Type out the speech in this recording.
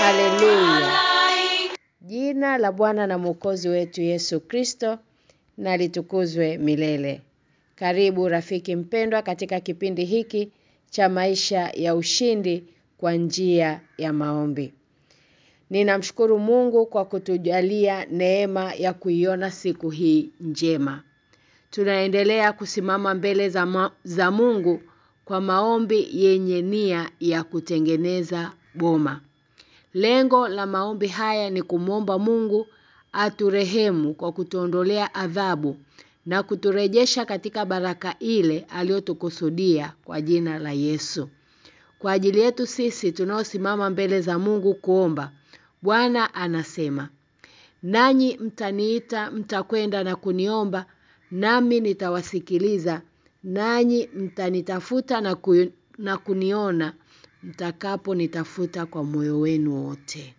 Haleluya. Jina la Bwana na Mwokozi wetu Yesu Kristo na litukuzwe milele. Karibu rafiki mpendwa katika kipindi hiki cha maisha ya ushindi kwa njia ya maombi. Ninamshukuru Mungu kwa kutujalia neema ya kuiona siku hii njema. Tunaendelea kusimama mbele za, ma za Mungu kwa maombi yenye nia ya kutengeneza boma. Lengo la maombi haya ni kumwomba Mungu aturehemu kwa kutuondolea adhabu na kuturejesha katika baraka ile aliyotukusudia kwa jina la Yesu. Kwa ajili yetu sisi tunaosimama mbele za Mungu kuomba, Bwana anasema, "Nanyi mtaniita, mtakwenda na kuniomba, nami nitawasikiliza, nanyi mtanitafuta na, ku, na kuniona mtakapo nitafuta kwa moyo wenu wote."